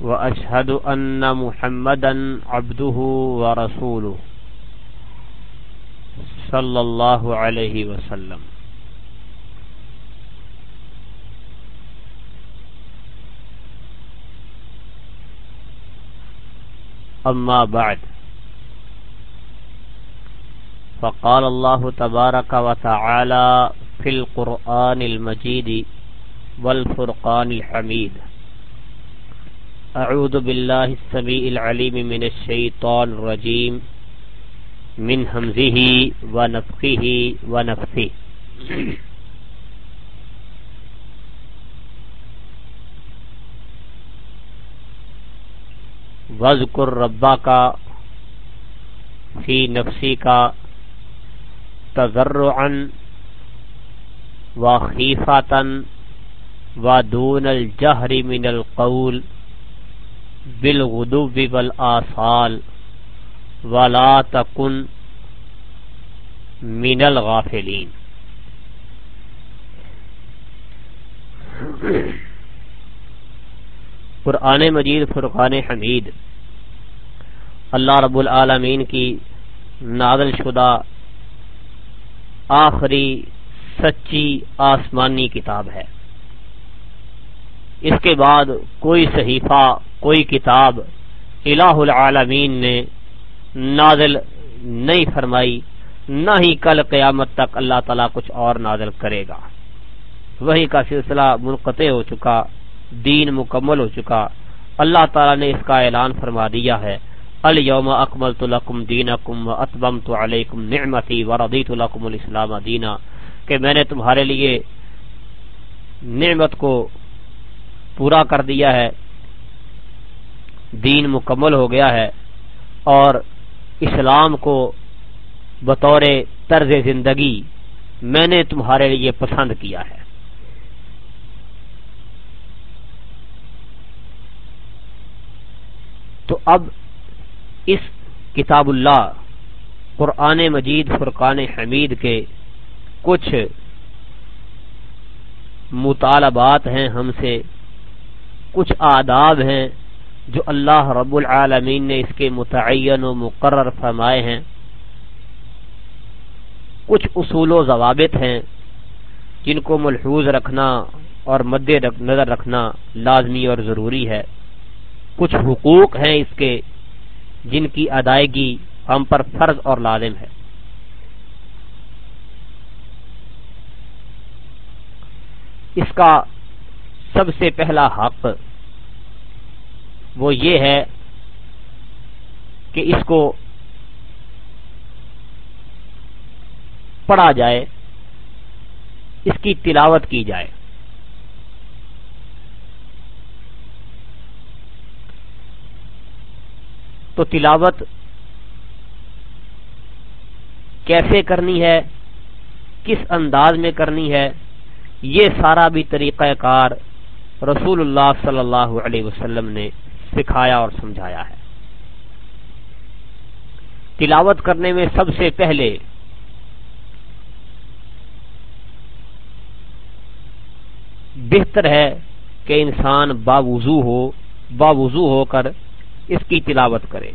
وأشهد أن محمدا عبده ورسوله صلى الله عليه وسلم. أما بعد، فقال الله تبارك وتعالى في القرآن المجيد والفرقان الحميد. أعوذ بالله السميع العليم من الشيطان الرجيم. من همزه ونفخه ونفثه. وذکر ربا کا فی نفسی کا تذرعا و خیفاتن و دون الجہر من القول. بالغدو والآصال ولا تکن من الغافلین۔ قرآن مجید، فرقان حمید، اللہ رب العالمین کی نازل شدہ آخری سچی آسمانی کتاب ہے۔ اس کے بعد کوئی صحیفہ کوئی کتاب الہ العالمین نے نازل نہیں فرمائی، نہ ہی کل قیامت تک اللہ تعالیٰ کچھ اور نازل کرے گا۔ وہی کا سلسلہ منقطع ہو چکا، دین مکمل ہو چکا۔ اللہ تعالیٰ نے اس کا اعلان فرما دیا ہے الیوم اکمل تو لکم دین اکم و اطبم تو علیکم نعمتی و ردیت الاسلام دینا کہ میں نے تمہارے لیے نعمت کو پورا کر دیا ہے۔ دین مکمل ہو گیا ہے اور اسلام کو بطور طرز زندگی میں نے تمہارے لیے پسند کیا ہے۔ تو اب اس کتاب اللہ، قرآن مجید، فرقان حمید کے کچھ مطالبات ہیں، ہم سے کچھ آداب ہیں۔ جو اللہ رب العالمین نے اس کے متعین و مقرر فرمائے ہیں، کچھ اصول و ضوابط ہیں جن کو ملحوظ رکھنا اور مد نظر رکھنا لازمی اور ضروری ہے۔ کچھ حقوق ہیں اس کے جن کی ادائیگی ہم پر فرض اور لازم ہے۔ اس کا سب سے پہلا حق وہ یہ ہے کہ اس کو پڑھا جائے، اس کی تلاوت کی جائے۔ تو تلاوت کیسے کرنی ہے، کس انداز میں کرنی ہے، یہ سارا بھی طریقہ کار رسول اللہ صلی اللہ علیہ وسلم نے سکھایا اور سمجھایا ہے۔ تلاوت کرنے میں سب سے پہلے بہتر ہے کہ انسان باوضو ہو باوضو ہو کر اس کی تلاوت کرے۔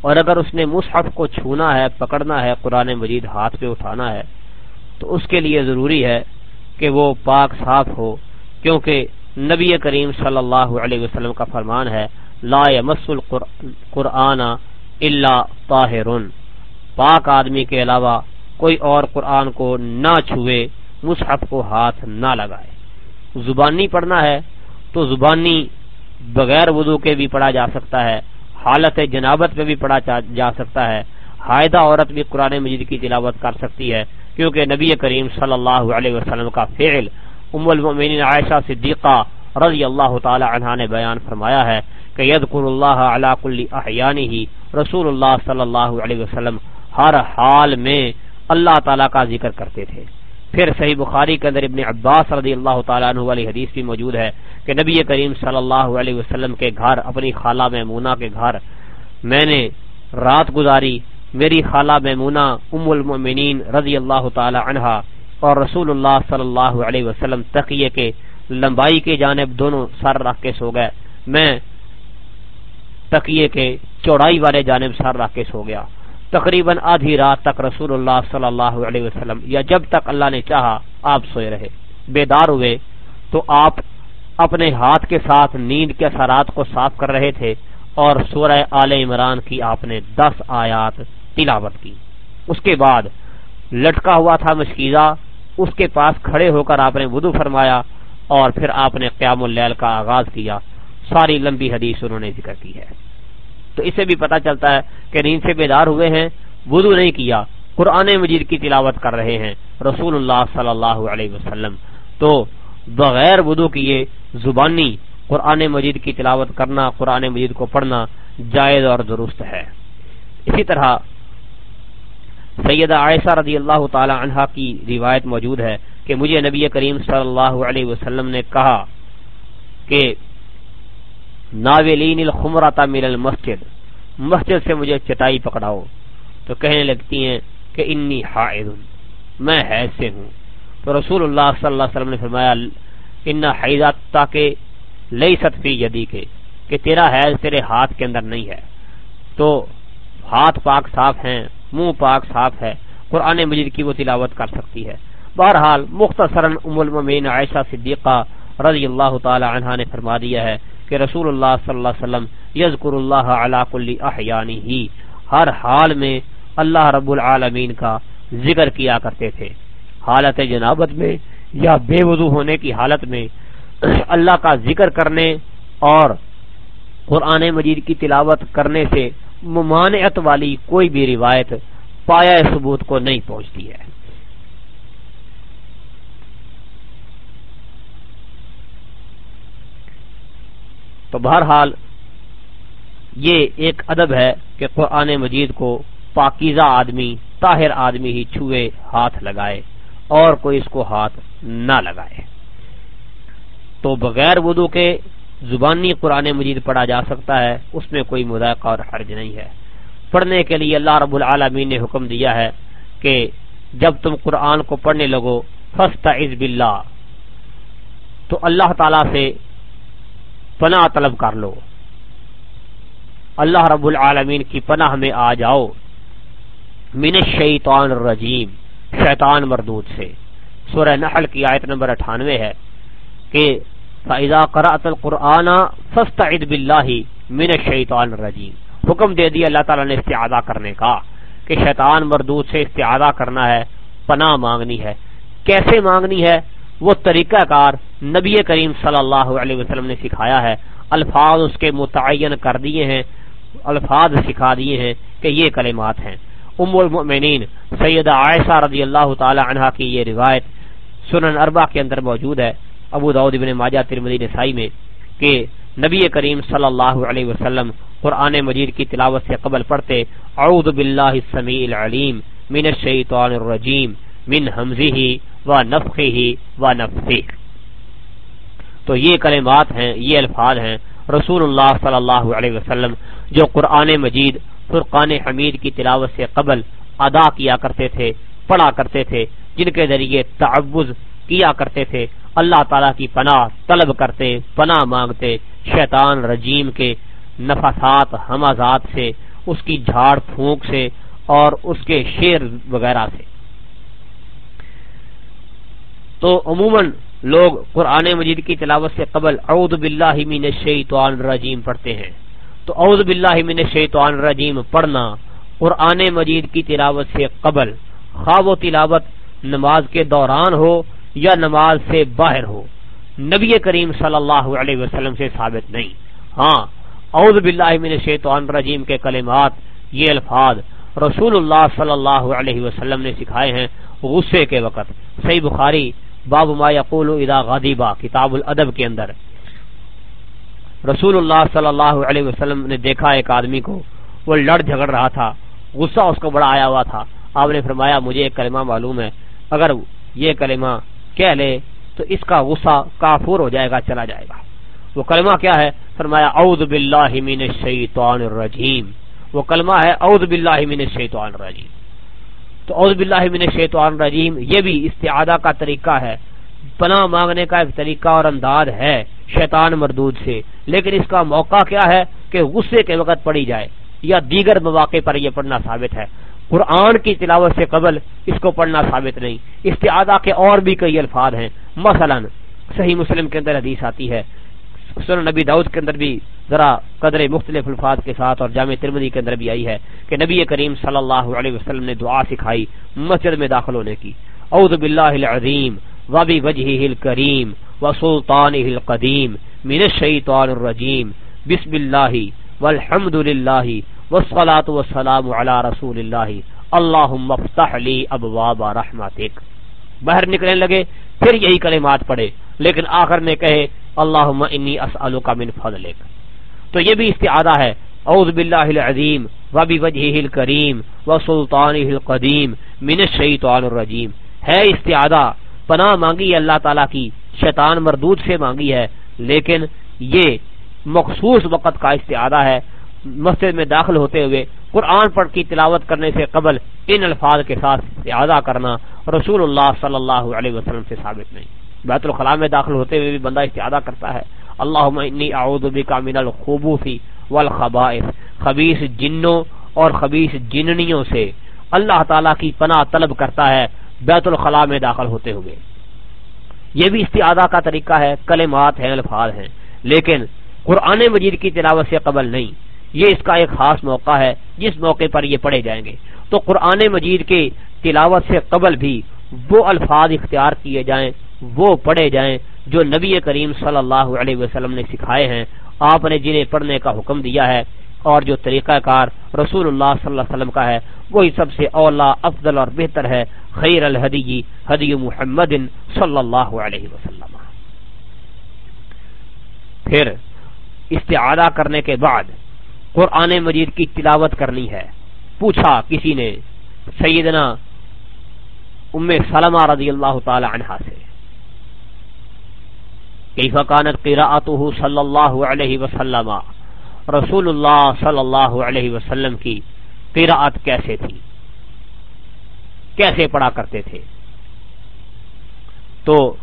اور اگر اس نے مصحف کو چھونا ہے، پکڑنا ہے، قرآن مجید ہاتھ پہ اٹھانا ہے، تو اس کے لیے ضروری ہے کہ وہ پاک صاف ہو، کیونکہ نبی کریم صلی اللہ علیہ وسلم کا فرمان ہے، لا یمس القرآن اللہ طاہر۔ پاک آدمی کے علاوہ کوئی اور قرآن کو نہ چھوئے، مصحف کو ہاتھ نہ لگائے۔ زبانی پڑھنا ہے تو زبانی بغیر وضو کے بھی پڑھا جا سکتا ہے، حالت جنابت میں بھی پڑھا جا سکتا ہے۔ حائدہ عورت بھی قرآن مجید کی تلاوت کر سکتی ہے، کیونکہ نبی کریم صلی اللہ علیہ وسلم کا فعل ام المؤمنین عائشہ صدیقہ رضی اللہ تعالی عنہ نے بیان فرمایا ہے کہ یذکر اللہ علی کل احیانہ رسول اللہ صلی اللہ علیہ وسلم ہر حال میں اللہ تعالی کا ذکر کرتے تھے۔ پھر صحیح بخاری کے اندر ابن عباس رضی اللہ تعالیٰ عنہ والی حدیث بھی موجود ہے کہ نبی کریم صلی اللہ علیہ وسلم کے گھر، اپنی خالہ میمونہ کے گھر، میں نے رات گزاری، میری خالہ میمونہ ام المؤمنین رضی اللہ تعالی عنہا اور رسول اللہ صلی اللہ علیہ وسلم تقیے کے لمبائی کے جانب دونوں سر رکھ کے سو گئے۔ میں تقیے کے چوڑائی والے جانب سر رکھ کے سو گیا۔ تقریباً آدھی رات تک رسول اللہ صلی اللہ علیہ وسلم یا جب تک اللہ نے چاہا آپ سوئے رہے۔ بیدار ہوئے تو آپ اپنے ہاتھ کے ساتھ نیند کے اثرات کو صاف کر رہے تھے اور سورہ آل عمران کی آپ نے دس آیات تلاوت کی۔ اس کے بعد لٹکا ہوا تھا مشکیزہ اس کے پاس کھڑے ہو کر آپ نے ودو فرمایا اور پھر آپ نے قیام اللیل کا آغاز کیا۔ ساری لمبی حدیث انہوں نے ذکر کی ہے۔ تو اسے بھی پتا چلتا ہے کہ نیند سے بیدار ہوئے ہیں، وضو نہیں کیا، قرآن مجید کی تلاوت کر رہے ہیں رسول اللہ صلی اللہ علیہ وسلم۔ تو بغیر وضو کیے زبانی قرآن مجید کی تلاوت کرنا، قرآن مجید کو پڑھنا جائز اور درست ہے۔ اسی طرح سیدہ عائشہ رضی اللہ تعالی عنہا کی روایت موجود ہے کہ مجھے نبی کریم صلی اللہ علیہ وسلم نے کہا کہ ناولین الخمرتا من المسجد، مسجد سے مجھے چٹائی پکڑاؤ۔ تو کہنے لگتی ہیں کہ انی حائض، میں حیض سے ہوں۔ تو رسول اللہ صلی اللہ علیہ وسلم نے فرمایا، ان حیضات تاکہ لئی ستفی یدی کے، کہ تیرا حیض تیرے ہاتھ کے اندر نہیں ہے۔ تو ہاتھ پاک صاف ہیں منہ پاک صاف ہے۔ قرآن مجید کی وہ تلاوت کر سکتی ہے۔ بہرحال مختصراً ام المین عائشہ صدیقہ رضی اللہ تعالی عنہ نے فرما دیا ہے کہ رسول اللہ صلی اللہ علیہ وسلم یذکر اللہ علی کل احیانی ہی ہر حال میں اللہ رب العالمین کا ذکر کیا کرتے تھے۔ حالت جنابت میں یا بے وضو ہونے کی حالت میں اللہ کا ذکر کرنے اور قرآن مجید کی تلاوت کرنے سے ممانعت والی کوئی بھی روایت پایا ثبوت کو نہیں پہنچتی ہے۔ تو بہرحال یہ ایک ادب ہے کہ قرآن مجید کو پاکیزہ آدمی، طاہر آدمی ہی چھوئے ہاتھ لگائے اور کوئی اس کو ہاتھ نہ لگائے۔ تو بغیر وضو کے زبانی قرآن مجید پڑھا جا سکتا ہے، اس میں کوئی مذائقہ اور حرج نہیں ہے۔ پڑھنے کے لیے اللہ رب العالمین نے حکم دیا ہے کہ جب تم قرآن کو پڑھنے لگو فسٹ عز بلّہ تو اللہ تعالی سے پناہ طلب کر لو۔ اللہ رب العالمین کی پناہ میں آ جاؤ۔ من شیطان الرجیم، شیطان مردود سے۔ سورہ نحل کی آیت نمبر اٹھانوے ہے کہ فَإِذَا قَرَأْتَ الْقُرْآنَ فَاسْتَعِذْ بِاللَّهِ مِنَ الشَّيْطَانِ الرَّجِيمِ حکم دے دیا اللہ تعالیٰ نے استعادہ کرنے کا کہ شیطان مردود سے استعادہ کرنا ہے، پناہ مانگنی ہے۔ کیسے مانگنی ہے؟ وہ طریقہ کار نبی کریم صلی اللہ علیہ وسلم نے سکھایا ہے۔ الفاظ اس کے متعین کر دیے ہیں، الفاظ سکھا دیے ہیں کہ یہ کلمات ہیں۔ ام المؤمنین سید عائشہ رضی اللہ تعالی عنہ کی یہ روایت سنن اربا کے اندر موجود ہے۔ ابو داود ابن ماجہ ترمذی نسائی میں کہ نبی کریم صلی اللہ علیہ وسلم قرآن مجید کی تلاوت سے قبل پڑھتے، اعوذ باللہ السمیع العلیم، من الشیطان الرجیم، من حمزه و نفخه و تو یہ کلمات ہیں، یہ الفاظ ہیں رسول اللہ صلی اللہ علیہ وسلم جو قرآن مجید، فرقان حمید کی تلاوت سے قبل ادا کیا کرتے تھے، پڑھا کرتے تھے، جن کے ذریعے تعوض کیا کرتے تھے اللہ تعالی کی پناہ طلب کرتے، پناہ مانگتے، شیطان رجیم کے نفسات حمازات سے، اس کی جھاڑ پھونک سے اور اس کے شیر وغیرہ سے۔ تو عموماً لوگ قرآن مجید کی تلاوت سے قبل اعوذ باللہ من الشیطان الرجیم پڑھتے ہیں۔ تو اعوذ باللہ من الشیطان الرجیم پڑھنا قرآن مجید کی تلاوت سے قبل خواب و تلاوت نماز کے دوران ہو یا نماز سے باہر ہو۔ نبی کریم صلی اللہ علیہ وسلم سے ثابت نہیں۔ ہاں اعوذ باللہ من الشیطان الرجیم کے کلمات، یہ الفاظ رسول اللہ صلی اللہ علیہ وسلم نے سکھائے ہیں غصے کے وقت۔ صحیح بخاری، باب ما یقول اذا غضبا کتاب الادب کے اندر۔ رسول اللہ صلی اللہ علیہ وسلم نے دیکھا ایک آدمی کو، وہ لڑ جھگڑ رہا تھا، غصہ اس کو بڑا آیا ہوا تھا۔ آپ نے فرمایا، مجھے ایک کلمہ معلوم ہے، اگر یہ کلمہ کہہ لے تو اس کا غصہ کافور ہو جائے گا، چلا جائے گا۔ وہ کلمہ کیا ہے؟ فرمایا، اعوذ باللہ من الشیطان الرجیم۔ وہ کلمہ ہے، اعوذ باللہ من الشیطان الرجیم۔ تو اعوذ باللہ من الشیطان الرجیم، یہ بھی استعادہ کا طریقہ ہے۔ پناہ مانگنے کا ایک طریقہ اور انداز ہے شیطان مردود سے۔ لیکن اس کا موقع کیا ہے؟ کہ غصے کے وقت پڑی جائے، یا دیگر مواقع پر یہ پڑھنا ثابت ہے۔ قرآن کی تلاوت سے قبل اس کو پڑھنا ثابت نہیں۔ استعادہ کے اور بھی کئی الفاظ ہیں۔ مثلا صحیح مسلم کے اندر حدیث آتی ہے۔ سن نبی داؤد کے اندر بھی ذرا قدر مختلف الفاظ کے ساتھ اور جامع ترمدی کے اندر بھی آئی ہے کہ نبی کریم صلی اللہ علیہ وسلم نے دعا سکھائی مسجد میں داخل ہونے کی۔ اعوذ باللہ العظیم وبی وجہ الکریم و سلطان القدیم من الشیطان الرجیم۔ بسم اللہ والحمد للہ والصلاة والسلام علی رسول اللہ. اللہم افتح لی ابواب رحمتک. باہر نکلنے لگے، پھر یہی کلمات پڑھے، لیکن آخر میں کہے اللہ انی اسألک من فضلک. تو یہ بھی استعادہ ہے. اعوذ باللہ العظیم و بوجہہ الکریم و سلطانہ القدیم من الشیطان الرجیم. ہے استعادہ، پناہ مانگی اللہ تعالی کی، شیطان مردود سے مانگی ہے، لیکن یہ مخصوص وقت کا استعادہ ہے مسجد میں داخل ہوتے ہوئے قرآن پڑھ کی تلاوت کرنے سے قبل ان الفاظ کے ساتھ استعادہ کرنا رسول اللہ صلی اللہ علیہ وسلم سے ثابت نہیں۔ بیت الخلاء میں داخل ہوتے ہوئے بھی بندہ استعادہ کرتا ہے۔ اللہ انی اعوذ بک من الخبوث والخبائث۔ خبیث جنوں اور خبیث جننیوں سے اللہ تعالی کی پناہ طلب کرتا ہے بیت الخلاء میں داخل ہوتے ہوئے۔ یہ بھی استعادہ کا طریقہ ہے، کلمات ہیں، الفاظ ہیں، لیکن قرآن مجید کی تلاوت سے قبل نہیں۔ یہ اس کا ایک خاص موقع ہے، جس موقع پر یہ پڑھے جائیں گے۔ تو قرآن مجید کے تلاوت سے قبل بھی وہ الفاظ اختیار کیے جائیں، وہ پڑھے جائیں جو نبی کریم صلی اللہ علیہ وسلم نے سکھائے ہیں۔ آپ نے جنہیں پڑھنے کا حکم دیا ہے اور جو طریقہ کار رسول اللہ صلی اللہ علیہ وسلم کا ہے، وہی سب سے اولا افضل اور بہتر ہے۔ خیر الحدی حدی محمد صلی اللہ علیہ وسلم۔ پھر استعادہ کرنے کے بعد قرآن مجید کی تلاوت کرنی ہے۔ پوچھا کسی نے سیدنا ام سلمہ رضی اللہ تعالی عنہ سے، کیف کانت قراءته صلی اللہ علیہ وسلم؟ رسول اللہ صلی اللہ علیہ وسلم کی قراءت کیسے تھی؟ کیسے پڑھا کرتے تھے؟ تو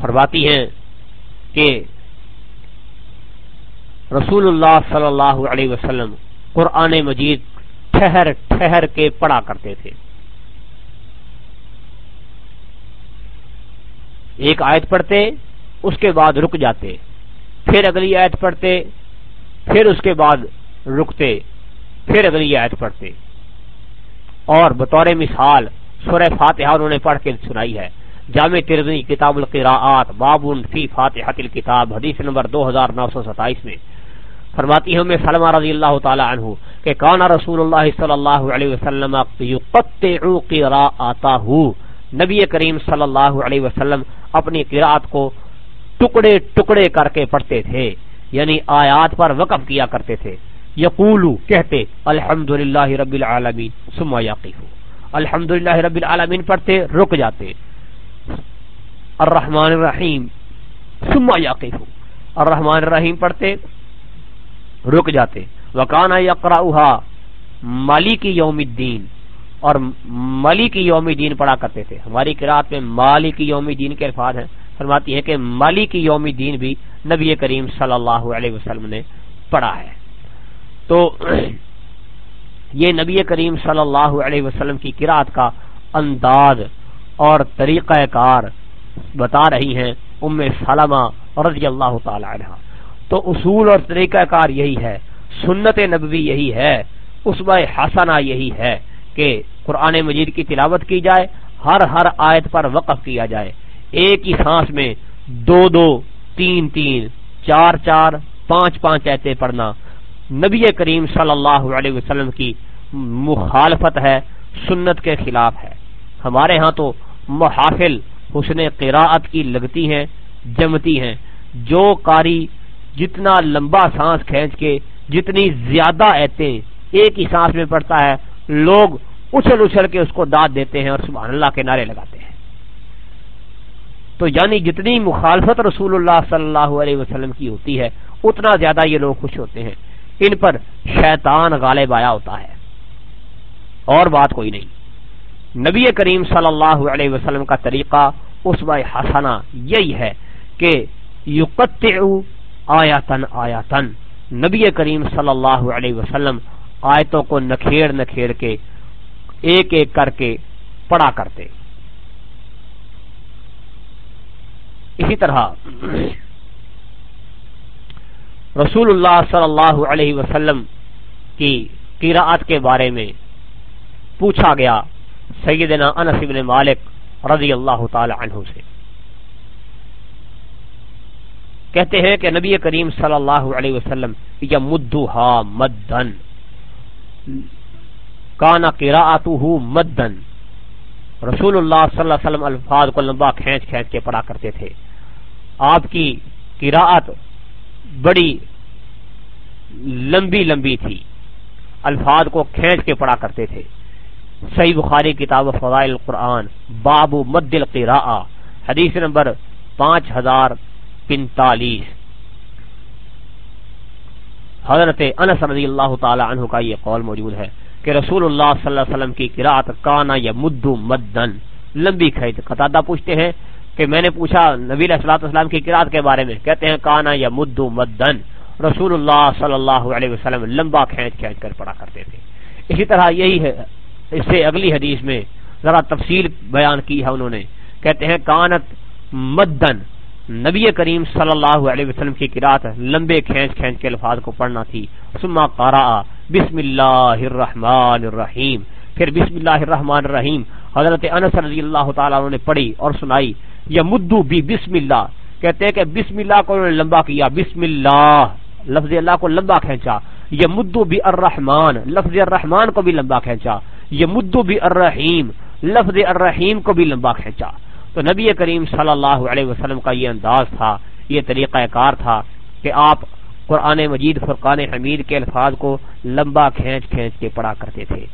فرماتی ہیں کہ رسول اللہ صلی اللہ علیہ وسلم قرآن مجید ٹھہر ٹھہر کے پڑھا کرتے تھے۔ ایک آیت پڑھتے، اس کے بعد رک جاتے، پھر اگلی آیت پڑھتے، پھر اس کے بعد رکتے، پھر اگلی آیت پڑھتے۔ اور بطور مثال سورہ فاتحہ انہوں نے پڑھ کے سنائی ہے۔ جامع ترزی کتاب القراءات بابن فی فاتحت الکتاب، حدیث نمبر دو ہزار نو سو ستائیس میں۔ فرماتی ہوں میں سلمہ رضی اللہ تعالی عنہ، کہ کانا رسول اللہ صلی اللہ علیہ وسلم یقطعو قراءاتہو نبی کریم صلی اللہ علیہ وسلم اپنی قرآت کو ٹکڑے ٹکڑے کر کے پڑھتے تھے یعنی آیات پر وقف کیا کرتے تھے۔ یقولو، کہتے الحمد للہ رب العالمین سما یقیفو الحمد للہ رب العالمین پڑھتے، رک جاتے۔ الرحمن الرحیم سما یقیفو الرحمن الرحیم پڑھتے رک جاتے۔ وکانا یقرا مالی کی یوم الدین اور مالی کی یوم دین پڑھا کرتے تھے۔ ہماری کراط میں مالی کی یوم دین کے الفاظ ہیں۔ فرماتی ہے کہ مالی کی یوم دین بھی نبی کریم صلی اللہ علیہ وسلم نے پڑھا ہے۔ تو یہ نبی کریم صلی اللہ علیہ وسلم کی کراط کا انداز اور طریقہ کار بتا رہی ہیں۔ ام سلمہ رضی اللہ تعالی عنہ تو اصول اور طریقہ کار یہی ہے، سنت نبوی یہی ہے اس حسنہ یہی ہے کہ قرآن مجید کی تلاوت کی جائے، ہر ہر آیت پر وقف کیا جائے۔ ایک ہی سانس میں دو دو، تین تین، چار چار، پانچ پانچ ایتے پڑھنا۔ نبی کریم صلی اللہ علیہ وسلم کی مخالفت ہے، سنت کے خلاف ہے۔ ہمارے ہاں تو محافل حسن قراءت کی لگتی ہیں، جمتی ہیں۔ جو قاری جتنا لمبا سانس کھینچ کے، جتنی زیادہ ایتے ایک ہی سانس میں پڑتا ہے، لوگ اچھل اچھل کے اس کو داد دیتے ہیں اور سبحان اللہ کے نعرے لگاتے ہیں۔ تو یعنی جتنی مخالفت رسول اللہ صلی اللہ علیہ وسلم کی ہوتی ہے، اتنا زیادہ یہ لوگ خوش ہوتے ہیں۔ ان پر شیطان غالب آیا ہوتا ہے۔ اور بات کوئی نہیں۔ نبی کریم صلی اللہ علیہ وسلم کا طریقہ اس حسنا یہی ہے کہ آیاتن آیاتن نبی کریم صلی اللہ علیہ وسلم آیتوں کو نکھیڑ نکھیڑ کے ایک ایک کر کے پڑا کرتے۔ اسی طرح رسول اللہ صلی اللہ علیہ وسلم کی قراءت کے بارے میں پوچھا گیا سیدنا انس بن مالک رضی اللہ تعالی عنہ سے۔ کہتے ہیں کہ نبی کریم صلی اللہ علیہ وسلم یا مدوہا مدن کانا قراءتہ مدن رسول اللہ صلی اللہ علیہ وسلم الفاظ کو لمبا کھینچ کھینچ کے پڑھا کرتے تھے۔ آپ کی قراءت بڑی لمبی لمبی تھی۔ الفاظ کو کھینچ کے پڑھا کرتے تھے۔ صحیح بخاری کتاب فضائل القرآن، باب مد القراء، حدیث نمبر پانچ ہزار پینتالیس حضرت انس رضی اللہ تعالی عنہ کا یہ قول موجود ہے کہ رسول اللہ صلی اللہ علیہ وسلم کی قرآت کانا یا مدو مدن۔ لمبی خرید قطادہ پوچھتے ہیں کہ میں نے پوچھا نبی علیہ السلام کی قرآت کے بارے میں، کہتے ہیں کانا یا مدو مدن۔ رسول اللہ صلی اللہ علیہ وسلم لمبا کھینچ کھینچ کر پڑا کرتے تھے۔ اسی طرح یہی ہے، اس سے اگلی حدیث میں ذرا تفصیل بیان کی ہے انہوں نے۔ کہتے ہیں کانت مدن۔ نبی کریم صلی اللہ علیہ وسلم کی قرات لمبے کھینچ کھینچ کے الفاظ کو پڑھنا تھی۔ سما قارا بسم اللہ الرحمن الرحیم۔ پھر بسم اللہ الرحمن الرحیم۔ حضرت انس رضی اللہ تعالیٰ نے پڑھی اور سنائی۔ یا مدو بھی بسم اللہ۔ کہتے ہیں کہ بسم اللہ کو انہوں نے لمبا کیا۔ بسم اللہ۔ لفظ اللہ کو لمبا کھینچا۔ یہ مدو بھی الرحمان لفظ الرحمان کو بھی لمبا کھینچا۔ یہ مدو بھی الرحیم۔ لفظ الرحیم کو بھی لمبا کھینچا۔ تو نبی کریم صلی اللہ علیہ وسلم کا یہ انداز تھا، یہ طریقہ کار تھا کہ آپ قرآن مجید، فرقان حمید کے الفاظ کو لمبا کھینچ کھینچ کے پڑھا کرتے تھے۔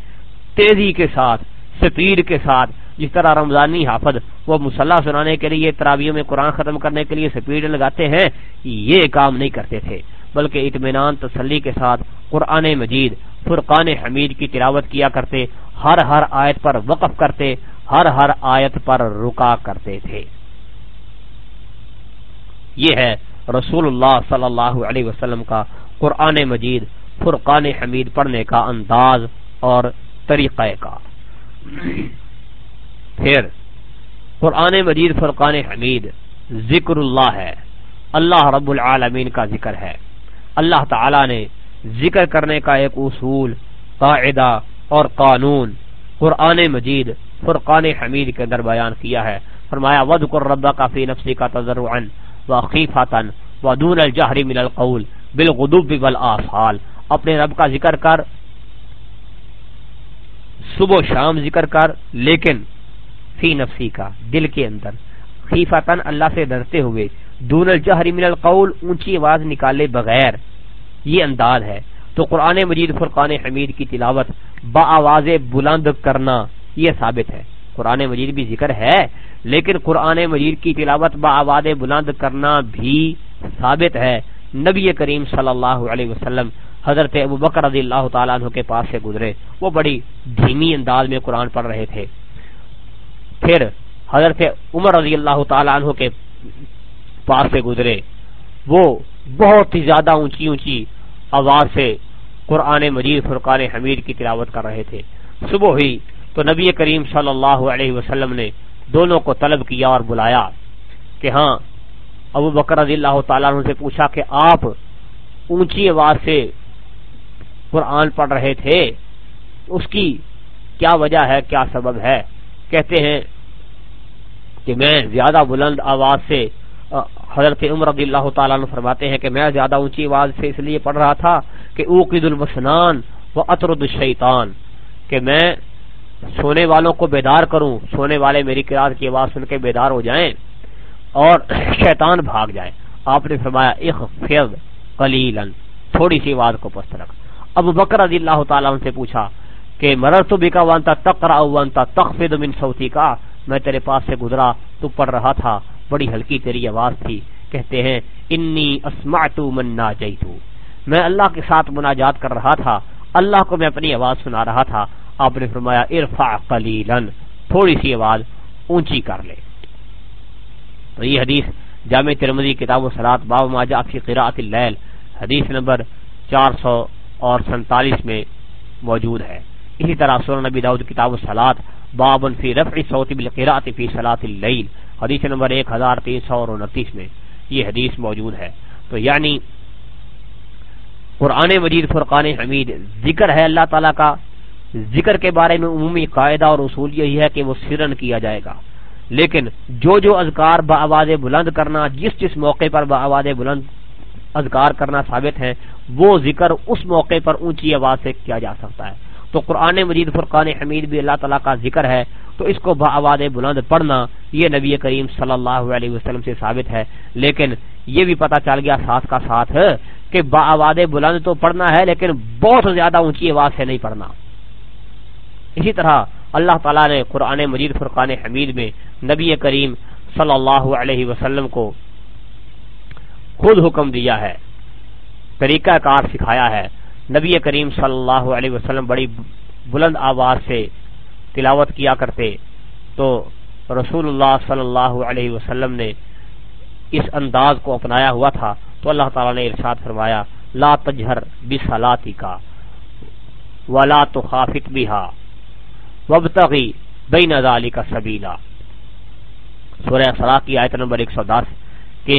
تیزی کے ساتھ، سپیڈ کے ساتھ، جس طرح رمضانی حافظ وہ مسلح سنانے کے لیے تراویوں میں قرآن ختم کرنے کے لیے سپیڈ لگاتے ہیں، یہ کام نہیں کرتے تھے۔ بلکہ اطمینان، تسلی کے ساتھ قرآن مجید، فرقان حمید کی تلاوت کیا کرتے، ہر ہر آیت پر وقف کرتے ہر ہر آیت پر رکا کرتے تھے۔ یہ ہے رسول اللہ صلی اللہ علیہ وسلم کا قرآن مجید، فرقان حمید پڑھنے کا انداز اور طریقہ کا۔ پھر، قرآن مجید، فرقان حمید ذکر اللہ ہے۔ اللہ رب العالمین کا ذکر ہے۔ اللہ تعالی نے ذکر کرنے کا ایک اصول، قاعدہ اور قانون قرآن مجید فرقان حمید کے اندر بیان کیا ہے۔ فرمایا ود قر ربا کا فی نفسی کا تذر و خیفاتن و دون الجہری من القول بالغدوب والآصال اپنے رب کا ذکر کر، صبح و شام ذکر کر، لیکن فی نفسی کا دل کے اندر۔ خیفاتن اللہ سے ڈرتے ہوئے، دون الجہری من القول، اونچی آواز نکالے بغیر، یہ انداز ہے۔ تو قرآن مجید، فرقان حمید کی تلاوت، با آواز بلند کرنا یہ ثابت ہے۔ قرآن مجید بھی ذکر ہے، لیکن قرآن مجید کی تلاوت با آواز بلند کرنا بھی ثابت ہے۔ نبی کریم صلی اللہ علیہ وسلم حضرت ابو بکر رضی اللہ تعالیٰ عنہ کے پاس سے گزرے۔ وہ بڑی دھیمی انداز میں قرآن پڑھ رہے تھے۔ پھر حضرت عمر رضی اللہ تعالیٰ عنہ کے پاس سے گزرے۔ وہ بہت ہی زیادہ اونچی اونچی آواز سے قرآن مجید فرقان حمید کی تلاوت کر رہے تھے۔ صبح ہوئی۔ تو نبی کریم صلی اللہ علیہ وسلم نے دونوں کو طلب کیا اور بلایا کہ ہاں ابو بکر رضی اللہ تعالیٰ عنہ سے پوچھا کہ آپ اونچی آواز سے قرآن پڑھ رہے تھے، اس کی کیا وجہ ہے، کیا سبب ہے؟ کہتے ہیں کہ میں زیادہ بلند آواز سے حضرت عمر رضی اللہ تعالیٰ عنہ فرماتے ہیں کہ میں زیادہ اونچی آواز سے اس لیے پڑھ رہا تھا کہ اوقید المسنان و اطرد الشیطان، کہ میں سونے والوں کو بیدار کروں، سونے والے میری قرآن کی آواز سن کے بیدار ہو جائیں اور شیطان بھاگ جائے آپ نے فرمایا، اخفض قلیلا، تھوڑی سی آواز کو پست رکھ۔ اب بکر رضی اللہ تعالیٰ سے پوچھا کہ مرر تو بکا وانتا تقرا وانتا تخفض من صوتی کا میں تیرے پاس سے گزرا، تو پڑھ رہا تھا، بڑی ہلکی تیری آواز تھی۔ کہتے ہیں، انی اسمعت من ناجیتو۔ میں اللہ کے ساتھ مناجات کر رہا تھا، اللہ کو میں اپنی آواز سنا رہا تھا۔ آپ نے فرمایا، ارفع قلیلا، تھوڑی سی آواز اونچی کر لے۔ تو یہ حدیث جامع ترمذی کتاب و سلاد باب ماجا فی قراءت اللیل، حدیث نمبر چار سو اور سینتالیس میں موجود ہے۔ اسی طرح سورہ نبی داؤد کتاب و سلاد باب فی رفع صوت بالقراءت فی صلاۃ اللیل، حدیث نمبر ایک ہزار تین سو اور انتیس میں یہ حدیث موجود ہے۔ تو یعنی قرآن مجید فرقان حمید ذکر ہے اللہ تعالیٰ کا ذکر کے بارے میں عمومی قاعدہ اور اصول یہی ہے کہ وہ سرن کیا جائے گا۔ لیکن جو جو اذکار بآواز بلند کرنا، جس جس موقع پر بآواز بلند اذکار کرنا ثابت ہے وہ ذکر اس موقع پر اونچی آواز سے کیا جا سکتا ہے۔ تو قرآن مجید، فرقان حمید بھی اللہ تعالیٰ کا ذکر ہے۔ تو اس کو بآواز بلند پڑھنا یہ نبی کریم صلی اللہ علیہ وسلم سے ثابت ہے۔ لیکن یہ بھی پتا چل گیا ساتھ کا ساتھ کہ بآواز بلند تو پڑھنا ہے، لیکن بہت زیادہ اونچی آواز سے نہیں پڑھنا۔ اسی طرح اللہ تعالیٰ نے قرآن مجید فرقان حمید میں نبی کریم صلی اللہ علیہ وسلم کو خود حکم دیا ہے، طریقہ کار سکھایا ہے۔ نبی کریم صلی اللہ علیہ وسلم بڑی بلند آواز سے تلاوت کیا کرتے، تو رسول اللہ صلی اللہ علیہ وسلم نے اس انداز کو اپنایا ہوا تھا۔ تو اللہ تعالیٰ نے ارشاد فرمایا، لا تجہر بسلاتی کا ولا تو خافت بھی وبتغی بین ذالک کا سبیلا۔ سورہ سرا کی آیت نمبر ایک سو دس کہ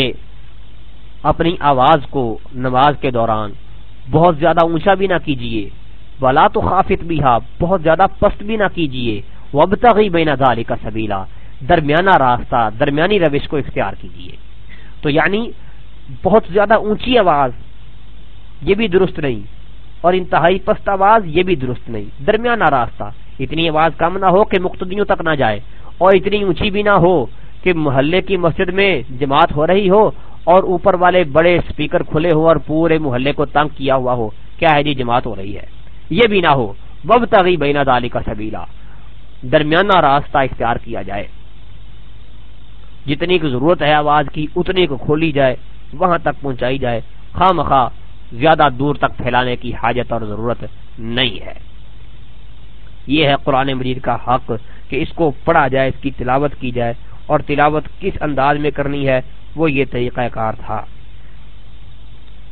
اپنی آواز کو نماز کے دوران بہت زیادہ اونچا بھی نہ کیجیے ولا تو خافت بھی بہت زیادہ پست بھی نہ کیجیے وبتغی بین ذالک کا سبیلا۔ درمیانہ راستہ، درمیانی روش کو اختیار کیجیے تو یعنی بہت زیادہ اونچی آواز، یہ بھی درست نہیں، اور انتہائی پست آواز، یہ بھی درست نہیں۔ درمیانہ راستہ اتنی آواز کم نہ ہو کہ مقتدیوں تک نہ جائے اور اتنی اونچی بھی نہ ہو کہ محلے کی مسجد میں جماعت ہو رہی ہو اور اوپر والے بڑے اسپیکر کھلے ہو اور پورے محلے کو تنگ کیا ہوا ہو۔ کیا ہے جی؟ جماعت ہو رہی ہے۔ یہ بھی نہ ہو۔ وب تغی بینا دالی کا سبیلا۔ درمیانہ راستہ اختیار کیا جائے۔ جتنی کی ضرورت ہے آواز کی، اتنی کو کھولی جائے، وہاں تک پہنچائی جائے۔ خواہ مخواہ زیادہ دور تک پھیلانے کی حاجت اور ضرورت نہیں ہے۔ یہ ہے قرآن مجید کا حق کہ اس کو پڑھا جائے، اس کی تلاوت کی جائے اور تلاوت کس انداز میں کرنی ہے، وہ یہ طریقہ کار تھا۔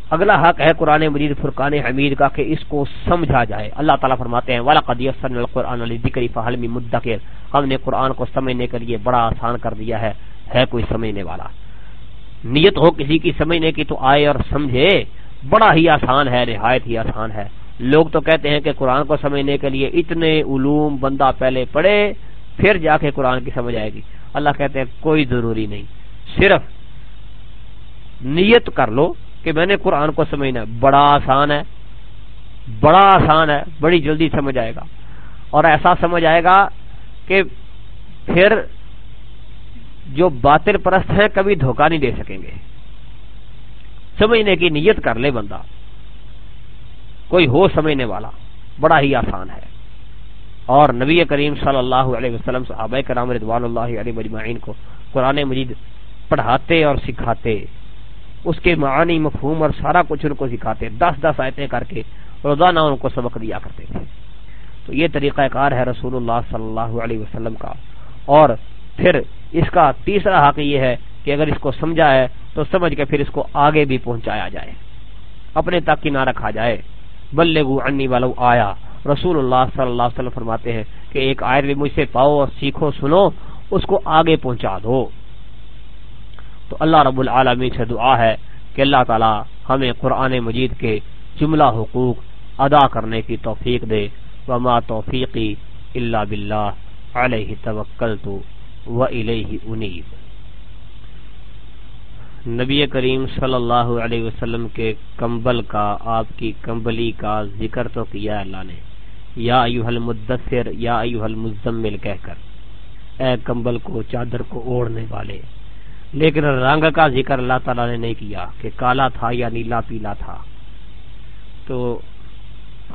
اگلا حق ہے قرآن مجید فرقان حمید کا کہ اس کو سمجھا جائے۔ اللہ تعالیٰ فرماتے ہیں والا قرآن مدکر ہم نے قرآن کو سمجھنے کے لیے بڑا آسان کر دیا ہے ہے کوئی سمجھنے والا۔ نیت ہو کسی کی سمجھنے کی تو آئے اور سمجھے، بڑا ہی آسان ہے، نہایت ہی آسان ہے۔ لوگ تو کہتے ہیں کہ قرآن کو سمجھنے کے لیے اتنے علوم بندہ پہلے پڑھے، پھر جا کے قرآن کی سمجھ آئے گی۔ اللہ کہتے ہیں کوئی ضروری نہیں۔ صرف نیت کر لو کہ میں نے قرآن کو سمجھنا ہے۔ بڑا آسان ہے۔ بڑا آسان ہے۔ بڑی جلدی سمجھ آئے گا۔ اور ایسا سمجھ آئے گا کہ پھر جو باطل پرست ہیں کبھی دھوکہ نہیں دے سکیں گے۔ سمجھنے کی نیت کر لے بندہ۔ کوئی ہو سمجھنے والا بڑا ہی آسان ہے۔ اور نبی کریم صلی اللہ علیہ وسلم صحابہ کرام رضوان اللہ علیہ مجمعین کو قرآن مجید پڑھاتے اور سکھاتے، اس کے معانی، مفہوم اور سارا کچھ ان کو سکھاتے، دس دس آیتیں کر کے روزانہ ان کو سبق دیا کرتے تھے۔ تو یہ طریقہ کار ہے رسول اللہ صلی اللہ علیہ وسلم کا۔ اور پھر اس کا تیسرا حق یہ ہے کہ اگر اس کو سمجھا ہے تو سمجھ کے پھر اس کو آگے بھی پہنچایا جائے، اپنے تک کی نہ رکھا جائے۔ بلغو عنی ولو آیا۔ رسول اللہ صلی اللہ علیہ وسلم فرماتے ہیں کہ ایک آیت بھی مجھ سے پاؤ اور سیکھو، سنو، اس کو آگے پہنچا دو۔ تو اللہ رب العالمین سے دعا ہے کہ اللہ تعالی ہمیں قرآن مجید کے جملہ حقوق ادا کرنے کی توفیق دے۔ وما توفیقی اللہ باللہ، علیہ توکلت و الیہ انیب۔ نبی کریم صلی اللہ علیہ وسلم کے کمبل کا، آپ کی کمبلی کا ذکر تو کیا اللہ نے؟ یا ایوہ المدثر، یا ایوہ المزمل کہہ کر۔ اے کمبل کو، چادر کو اوڑھنے والے۔ لیکن رنگ کا ذکر اللہ تعالیٰ نے نہیں کیا کہ کالا تھا یا نیلا پیلا تھا۔ تو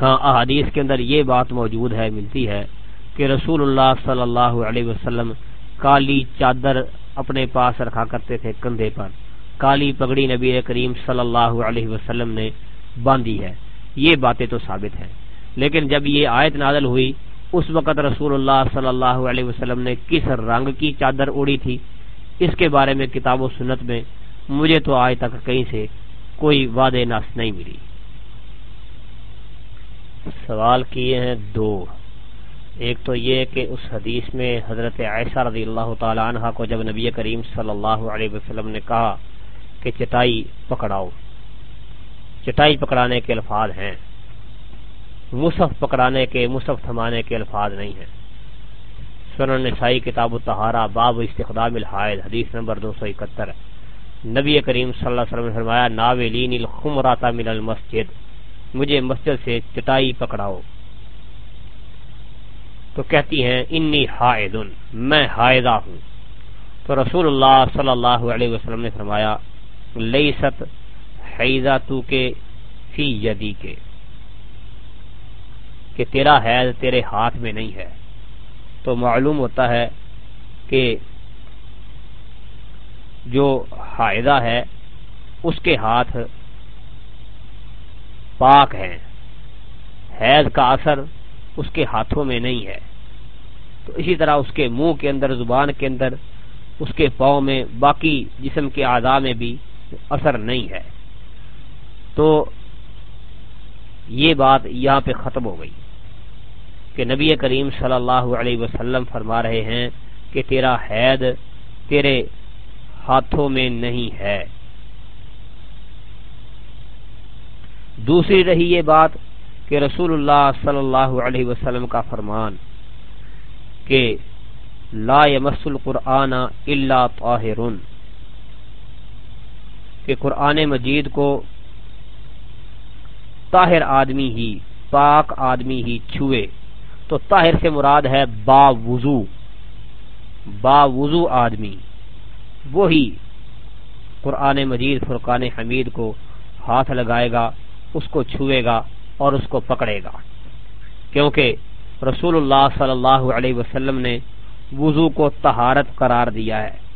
ہاں احادیث کے اندر یہ بات موجود ہے، ملتی ہے کہ رسول اللہ صلی اللہ علیہ وسلم کالی چادر اپنے پاس رکھا کرتے تھے کندھے پر۔ کالی پگڑی نبی کریم صلی اللہ علیہ وسلم نے باندھی ہے۔ یہ باتیں تو ثابت ہیں۔ لیکن جب یہ آیت نازل ہوئی، اس وقت رسول اللہ صلی اللہ علیہ وسلم نے کس رنگ کی چادر اڑی تھی؟ اس کے بارے میں کتاب و سنت میں مجھے تو آج تک کہیں سے کوئی وعدے نس نہیں ملی۔ سوال کیے ہیں دو۔ ایک تو یہ کہ اس حدیث میں حضرت عائشہ رضی اللہ تعالی عنہ کو جب نبی کریم صلی اللہ علیہ وسلم نے کہا کہ چٹائی پکڑاؤ۔ چٹائی پکڑانے کے الفاظ ہیں۔ مصحف پکڑانے کے، مصحف تھمانے کے الفاظ نہیں ہیں۔ سنن نسائی، کتاب الطہارہ، باب استخدام الحائد حدیث نمبر دو سو اکہتر۔ نبی کریم صلی اللہ علیہ وسلم نے فرمایا ناولین الخمراتا من المسجد، مجھے مسجد سے چٹائی پکڑاؤ۔ تو کہتی ہیں، انی حائد میں حائدہ ہوں۔ تو رسول اللہ صلی اللہ علیہ وسلم نے فرمایا لئی ست تو کے فی یدی کے، کہ تیرا حیض تیرے ہاتھ میں نہیں ہے۔ تو معلوم ہوتا ہے کہ جو حائدہ ہے، اس کے ہاتھ پاک ہیں۔ حیض کا اثر اس کے ہاتھوں میں نہیں ہے۔ تو اسی طرح اس کے منہ کے اندر، زبان کے اندر، اس کے پاؤں میں، باقی جسم کے اعضاء میں بھی اثر نہیں ہے۔ تو یہ بات یہاں پہ ختم ہو گئی کہ نبی کریم صلی اللہ علیہ وسلم فرما رہے ہیں کہ تیرا حید تیرے ہاتھوں میں نہیں ہے۔ دوسری رہی یہ بات کہ رسول اللہ صلی اللہ علیہ وسلم کا فرمان کہ لا یمس القرآن اللہ طاہر کہ قرآن مجید کو طاہر آدمی ہی، پاک آدمی ہی چھوئے۔ تو طاہر سے مراد ہے با وضو با وضو آدمی۔ وہی قرآن مجید فرقان حمید کو ہاتھ لگائے گا، اس کو چھوئے گا اور اس کو پکڑے گا۔ کیونکہ رسول اللہ صلی اللہ علیہ وسلم نے وضو کو تہارت قرار دیا ہے۔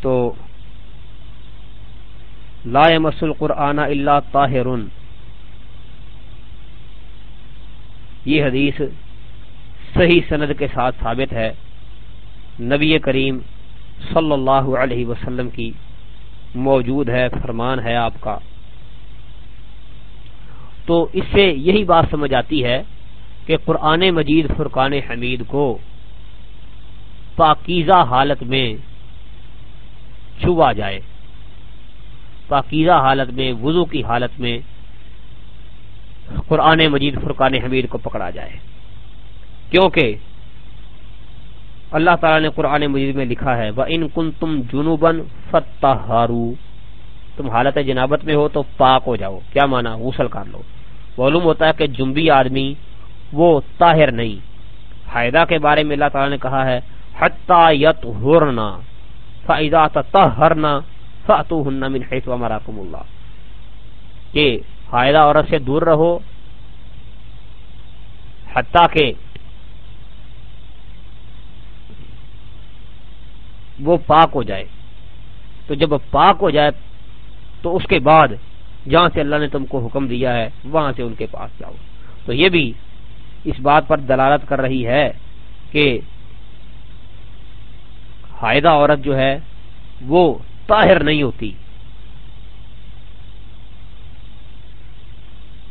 تو لا مسل قرآن اللہ طاہر۔ یہ حدیث صحیح سند کے ساتھ ثابت ہے۔ نبی کریم صلی اللہ علیہ وسلم کی موجود ہے، فرمان ہے آپ کا۔ تو اس سے یہی بات سمجھ آتی ہے کہ قرآن مجید فرقان حمید کو پاکیزہ حالت میں چھوا جائے۔ پاکیزہ حالت میں، وضو کی حالت میں قرآن مجید فرقان حمید کو پکڑا جائے۔ کیونکہ اللہ تعالیٰ نے قرآن مجید میں لکھا ہے وہ ان کن تم جنوبن فتح تم حالت جنابت میں ہو تو پاک ہو جاؤ۔ کیا مانا؟ غسل کر لو۔ معلوم ہوتا ہے کہ جنبی آدمی وہ طاہر نہیں۔ حیدہ کے بارے میں اللہ تعالیٰ نے کہا ہے حتی یت فائدہ تہرنا فاتو من حیث ومراکم اللہ کہ حیدہ عورت سے دور رہو حتیٰ کہ وہ پاک ہو جائے تو جب پاک ہو جائے تو اس کے بعد جہاں سے اللہ نے تم کو حکم دیا ہے وہاں سے ان کے پاس جاؤ تو یہ بھی اس بات پر دلالت کر رہی ہے کہ حائدہ عورت جو ہے وہ طاہر نہیں ہوتی۔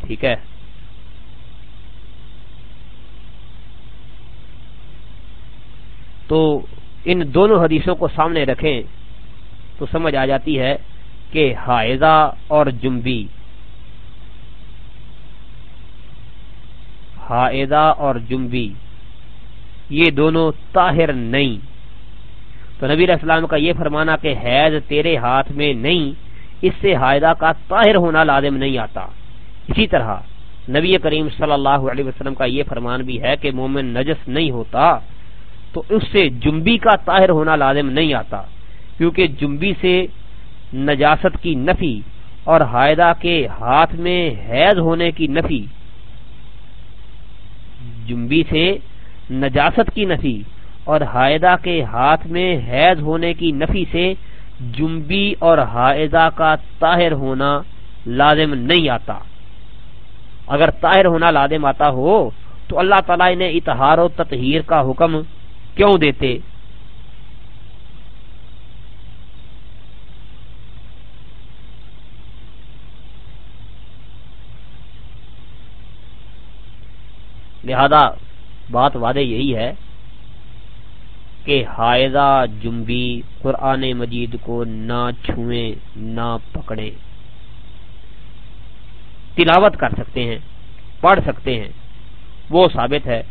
ٹھیک ہے۔ تو ان دونوں حدیثوں کو سامنے رکھیں تو سمجھ آ جاتی ہے کہ حائضہ اور جنبی۔ حائضہ اور جنبی، یہ دونوں طاہر نہیں۔ تو نبی علیہ السلام کا یہ فرمانا کہ حیض تیرے ہاتھ میں نہیں، اس سے حائدہ کا طاہر ہونا لازم نہیں آتا۔ اسی طرح نبی کریم صلی اللہ علیہ وسلم کا یہ فرمان بھی ہے کہ مومن نجس نہیں ہوتا تو اس سے جنبی کا طاہر ہونا لازم نہیں آتا، کیونکہ جنبی سے نجاست کی نفی اور حائدہ کے ہاتھ میں حیض ہونے کی نفی، جنبی سے نجاست کی نفی اور حائدہ کے ہاتھ میں حیض ہونے کی نفی سے جنبی اور حائدہ کا طاہر ہونا لازم نہیں آتا۔ اگر طاہر ہونا لازم آتا ہو، تو اللہ تعالیٰ نے اتہار و تطہیر کا حکم کیوں دیتے؟ لہذا بات وعدے یہی ہے کہ حائضہ جنبی قرآن مجید کو نہ چھوئیں، نہ پکڑیں۔ تلاوت کر سکتے ہیں، پڑھ سکتے ہیں۔ وہ ثابت ہے،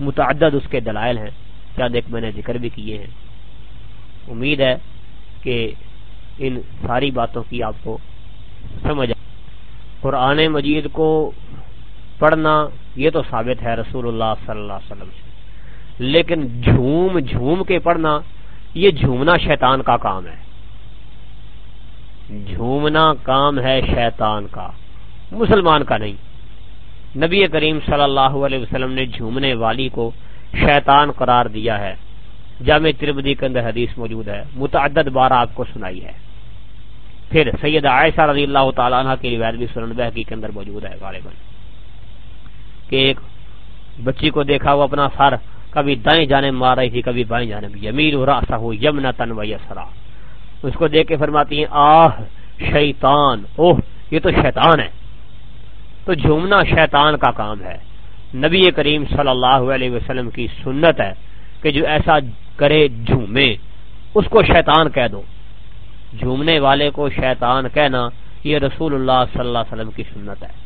متعدد اس کے دلائل ہیں۔ چند ایک میں نے ذکر بھی کیے ہیں۔ امید ہے کہ ان ساری باتوں کی آپ کو سمجھ قرآن مجید کو پڑھنا یہ تو ثابت ہے رسول اللہ صلی اللہ علیہ وسلم سے۔ لیکن جھوم جھوم کے پڑھنا، یہ جھومنا شیطان کا کام ہے۔ جھومنا کام ہے شیطان کا، مسلمان کا نہیں۔ نبی کریم صلی اللہ علیہ وسلم نے جھومنے والی کو شیطان قرار دیا ہے۔ جامع تربدی کے اندر حدیث موجود ہے۔ متعدد بار آپ کو سنائی ہے۔ پھر سید عائشہ رضی اللہ تعالیٰ عنہ کی روایت بھی سنن بحقی کے اندر موجود ہے، غالباً۔ کہ ایک بچی کو دیکھا، وہ اپنا سر کبھی دائیں جانے مار رہی تھی، کبھی بائیں جانے بھی یمیر ہو رہا ہو یمنا تن و یسرا۔ اس کو دیکھ کے فرماتی ہیں، آہ، شیطان، اوہ، یہ تو شیطان ہے۔ تو جھومنا شیطان کا کام ہے۔ نبی کریم صلی اللہ علیہ وسلم کی سنت ہے کہ جو ایسا کرے جھومے۔ اس کو شیطان کہہ دو۔ جھومنے والے کو شیطان کہنا یہ رسول اللہ صلی اللہ علیہ وسلم کی سنت ہے۔